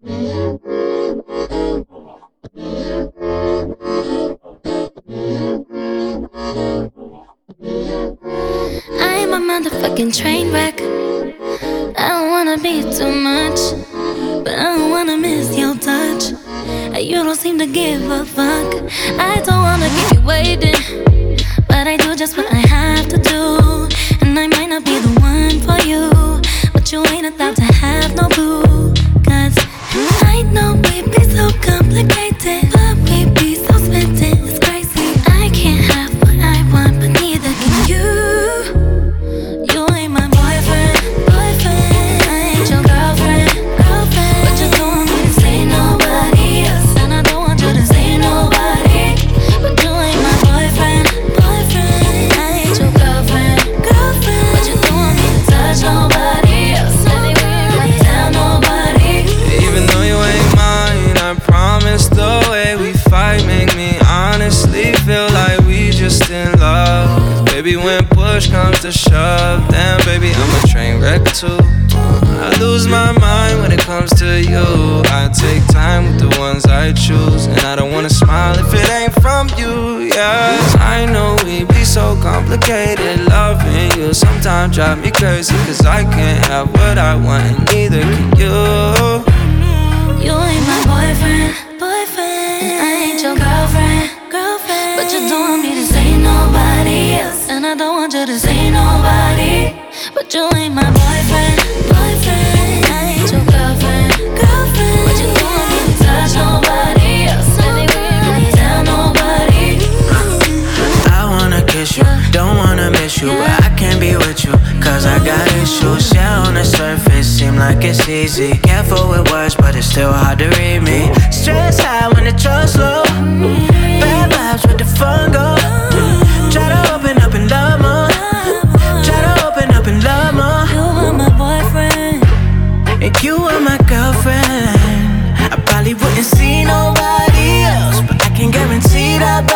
I'm a motherfucking train wreck. I don't wanna be too much, but I don't wanna miss your touch. You don't seem to give a fuck. I don't wanna keep you waiting, but I do just what I have to do. And I might not be the one for you, but you ain't a to in love. 'Cause baby, when push comes to shove, then baby, I'm a train wreck too. I lose my mind when it comes to you. I take time with the ones I choose, and I don't wanna smile if it ain't from you. Yeah, I know we be so complicated. Loving you sometimes drive me crazy, cause I can't have what I want, and neither can. You I don't want you to say nobody. But you ain't my boyfriend, girlfriend, touch nobody else, nobody. I wanna kiss you, don't wanna miss you, but I can't be with you. Cause I got issues. Yeah, on the surface, seem like it's easy. Careful with words, but it's still hard to read me. Stress And you are my girlfriend. I probably wouldn't see nobody else, but I can guarantee that